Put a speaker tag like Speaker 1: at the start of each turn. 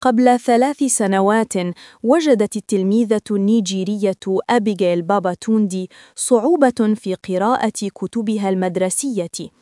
Speaker 1: قبل ثلاث سنوات وجدت التلميذة النيجيرية أبيغيل بابا توندي صعوبة في قراءة كتبها المدرسية.